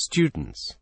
Students.